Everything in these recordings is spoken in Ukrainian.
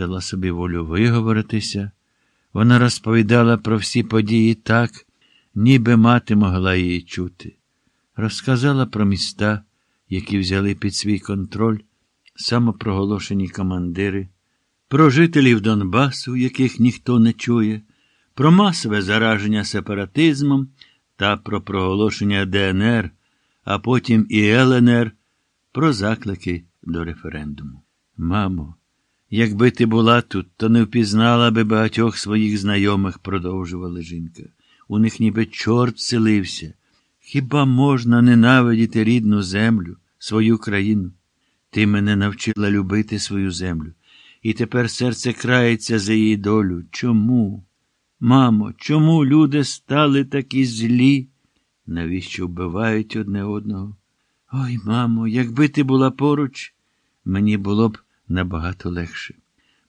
дала собі волю виговоритися. Вона розповідала про всі події так, ніби мати могла її чути. Розказала про міста, які взяли під свій контроль самопроголошені командири, про жителів Донбасу, яких ніхто не чує, про масове зараження сепаратизмом та про проголошення ДНР, а потім і ЛНР, про заклики до референдуму. Мамо, якби ти була тут, то не впізнала би багатьох своїх знайомих, продовжувала жінка. У них ніби чорт селився. Хіба можна ненавидіти рідну землю, свою країну? Ти мене навчила любити свою землю, і тепер серце крається за її долю. Чому? Мамо, чому люди стали такі злі? Навіщо вбивають одне одного? Ой, мамо, якби ти була поруч, мені було б набагато легше.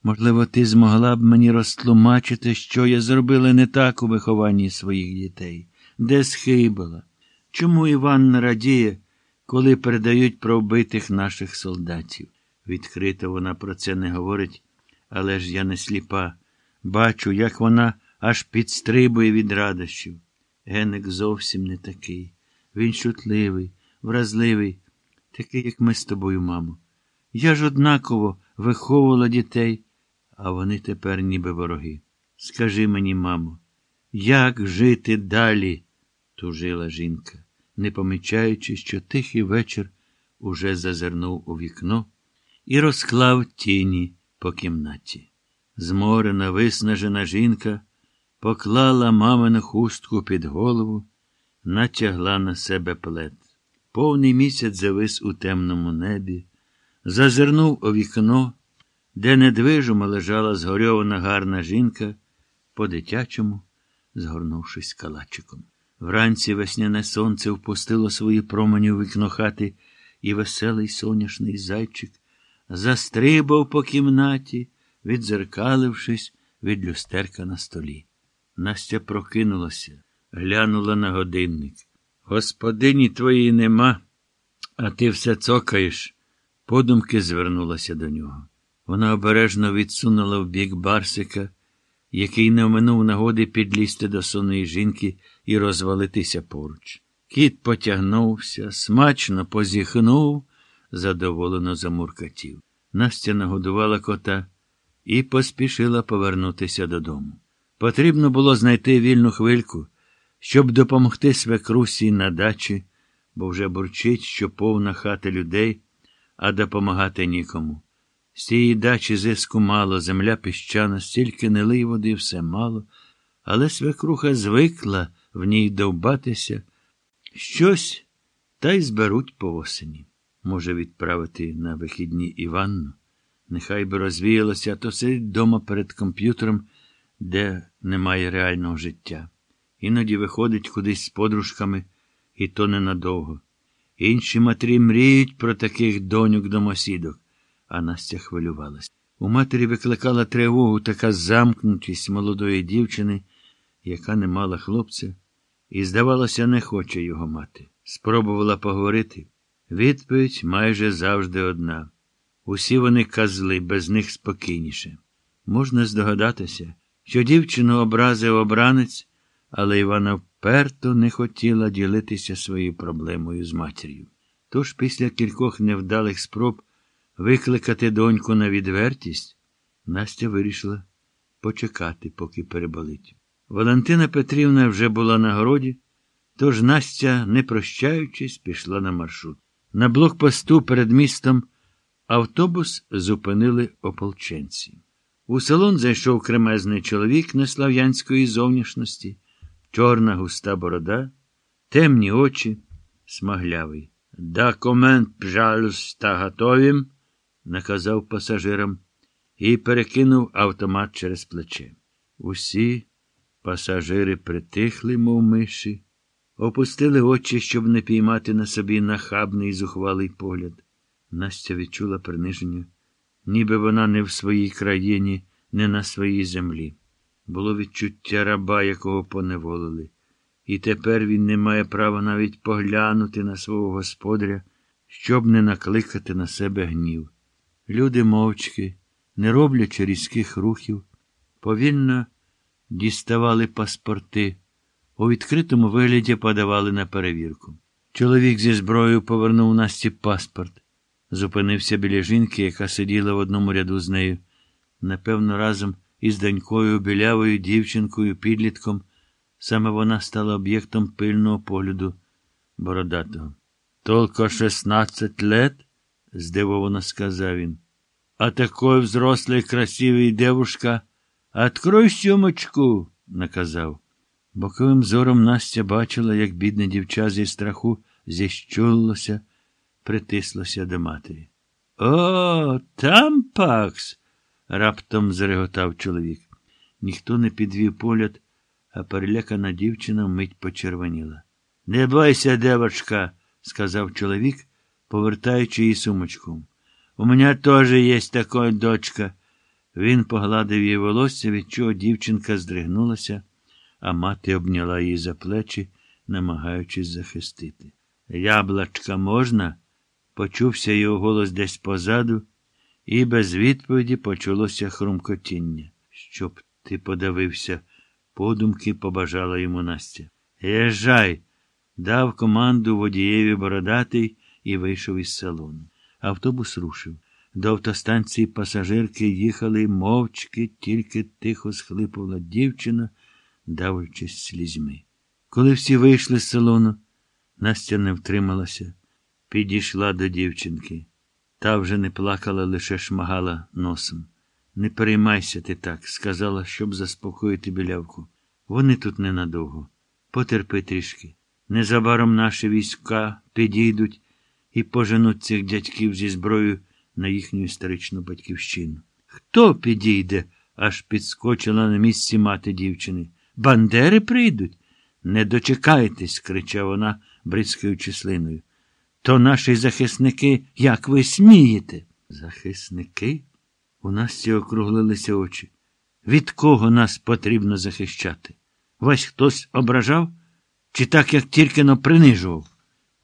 Можливо, ти змогла б мені розтлумачити, що я зробила не так у вихованні своїх дітей, де схибила. Чому Іван радіє, коли передають про вбитих наших солдатів? Відкрито вона про це не говорить, але ж я не сліпа. Бачу, як вона аж підстрибує від радощів. Геник зовсім не такий. Він чутливий, вразливий, такий, як ми з тобою, мамо. Я ж однаково виховувала дітей, а вони тепер ніби вороги. Скажи мені, мамо, як жити далі? тужила жінка, не помічаючи, що тихий вечір уже зазирнув у вікно і розклав тіні по кімнаті. Зморена, виснажена жінка поклала мамину хустку під голову, натягла на себе плед. Повний місяць завис у темному небі, зазирнув у вікно, де недвижимо лежала згорьована гарна жінка, по-дитячому, згорнувшись калачиком. Вранці весняне сонце впустило свої промені у вікно хати, і веселий соняшний зайчик застрибав по кімнаті, відзеркалившись від люстерка на столі. Настя прокинулася, глянула на годинник. Господині твоїй нема, а ти все цокаєш. Подумки звернулася до нього. Вона обережно відсунула в бік Барсика, який не оминув нагоди підлізти до сонної жінки і розвалитися поруч. Кіт потягнувся, смачно позіхнув, задоволено замуркатів. Настя нагодувала кота і поспішила повернутися додому. Потрібно було знайти вільну хвильку, щоб допомогти свекрусі на дачі, бо вже бурчить, що повна хата людей, а допомагати нікому. З цієї дачі зиску мало, земля піщана, стільки нелий води все мало, але свекруха звикла в ній довбатися. Щось та й зберуть по осені. Може відправити на вихідні Іванну. Нехай би розвіялося, а то сидить дома перед комп'ютером, де немає реального життя. Іноді виходить кудись з подружками, і то ненадовго. Інші матері мріють про таких доньок домосідок, а Настя хвилювалась. У матері викликала тривогу така замкнутість молодої дівчини, яка не мала хлопця, і, здавалося, не хоче його мати. Спробувала поговорити. Відповідь майже завжди одна. Усі вони казли, без них спокійніше. Можна здогадатися, що дівчину образив обранець, але Івана вперто не хотіла ділитися своєю проблемою з матір'ю. Тож після кількох невдалих спроб викликати доньку на відвертість, Настя вирішила почекати, поки переболить. Валентина Петрівна вже була на городі, тож Настя, не прощаючись, пішла на маршрут. На блокпосту перед містом автобус зупинили ополченці. У салон зайшов кремезний чоловік неслав'янської зовнішності, чорна густа борода, темні очі, смаглявий. Документ, пжалюста, готовім, наказав пасажирам і перекинув автомат через плече. Усі пасажири притихли, мов миші, опустили очі, щоб не піймати на собі нахабний зухвалий погляд. Настя відчула приниження, ніби вона не в своїй країні, не на своїй землі. Було відчуття раба, якого поневолили, і тепер він не має права навіть поглянути на свого господаря, щоб не накликати на себе гнів. Люди мовчки не роблячи різких рухів, повільно діставали паспорти, у відкритому вигляді подавали на перевірку. Чоловік зі зброєю повернув Насті паспорт, зупинився біля жінки, яка сиділа в одному ряду з нею. Напевно, разом із донькою, білявою дівчинкою, підлітком. Саме вона стала об'єктом пильного погляду бородатого. Толко шістнадцять лет? здивовано сказав він. А такой взрослой красивой девушка. Открой сумочку, наказав. Боковим зором Настя бачила, як бідне дівча зі страху зіщулилося, притислося до матері. О, там пакс. Раптом зареготав чоловік. Ніхто не підвів погляд, а перелякана дівчина вмить почервоніла. Не бойся, девочка, сказав чоловік, повертаючи її сумочку. У мене теж є така дочка. Він погладив її волосся, від чого дівчинка здригнулася, а мати обняла її за плечі, намагаючись захистити. Яблачка можна? Почувся його голос десь позаду, і без відповіді почалося хрумкотіння. Щоб ти подавився, подумки побажала йому Настя. Єжай, дав команду водієві бородатий і вийшов із салону. Автобус рушив. До автостанції пасажирки їхали мовчки, тільки тихо схлипувала дівчина, давлячись слізьми. Коли всі вийшли з салону, Настя не втрималася, підійшла до дівчинки. Та вже не плакала, лише шмагала носом. Не переймайся ти так, сказала, щоб заспокоїти білявку. Вони тут ненадовго. Потерпи трішки. Незабаром наші війська підійдуть і поженуть цих дядьків зі зброєю на їхню історичну батьківщину. Хто підійде? аж підскочила на місці мати дівчини. Бандери прийдуть. Не дочекайтесь, кричала вона, бризкаючи слиною. То наші захисники, як ви смієте? Захисники? У Насті округлилися очі. Від кого нас потрібно захищати? Вас хтось ображав? Чи так, як тільки но принижував?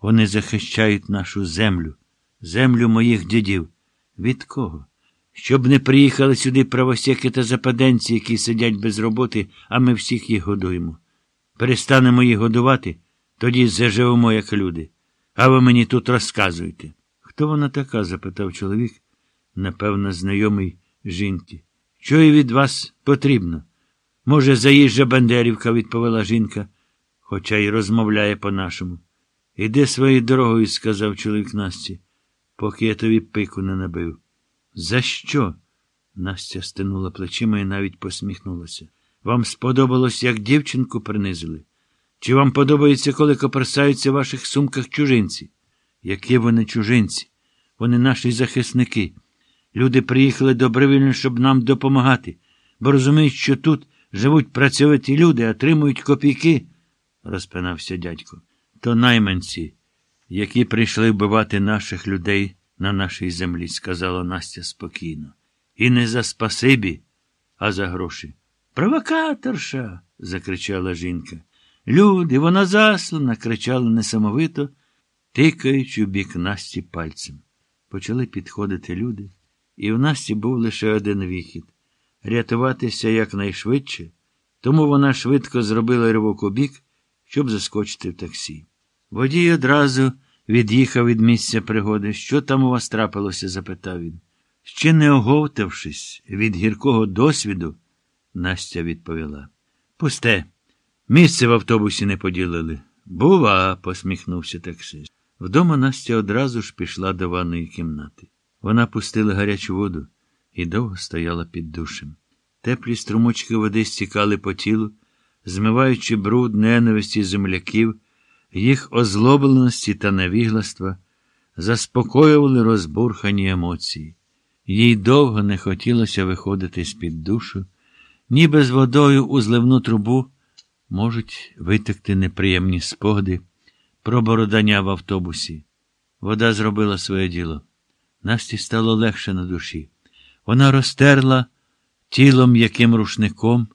Вони захищають нашу землю, землю моїх дідів. Від кого? Щоб не приїхали сюди правосеки та западенці, які сидять без роботи, а ми всіх їх годуємо. Перестанемо їх годувати, тоді заживемо, як люди. А ви мені тут розказуєте. Хто вона така? запитав чоловік, напевно, знайомий жінки. Що і від вас потрібно? Може, заїжджа Бандерівка, відповіла жінка, хоча й розмовляє по-нашому. Іди своєю дорогою, сказав чоловік Насті, поки я тобі пику не набив. За що? Настя стинула плечима і навіть посміхнулася. Вам сподобалось, як дівчинку принизили? Чи вам подобається, коли коперсаються в ваших сумках чужинці? Які вони чужинці? Вони наші захисники. Люди приїхали добровільно, щоб нам допомагати, бо розуміють, що тут живуть працьовиті люди, отримують копійки, розпинався дядько. То найманці, які прийшли вбивати наших людей на нашій землі, сказала Настя спокійно. І не за спасибі, а за гроші. Провокаторша. закричала жінка. Люди, вона заслана, кричала несамовито, тикаючи в бік Насті пальцем. Почали підходити люди, і в Насті був лише один вихід рятуватися якнайшвидше, тому вона швидко зробила ривок у бік, щоб заскочити в таксі. Водій одразу від'їхав від місця пригоди. Що там у вас трапилося? запитав він. Ще не оговтавшись від гіркого досвіду, Настя відповіла. Пусте, місце в автобусі не поділили. Бува, посміхнувся таксист. Вдома Настя одразу ж пішла до ванної кімнати. Вона пустила гарячу воду і довго стояла під душем. Теплі струмочки води стікали по тілу, змиваючи бруд ненависті земляків, їх озлобленості та невігластва, заспокоювали розбурхані емоції. Їй довго не хотілося виходити з-під душу, ніби з водою у зливну трубу можуть витекти неприємні спогади про бородання в автобусі. Вода зробила своє діло. Насті стало легше на душі. Вона розтерла тілом яким рушником.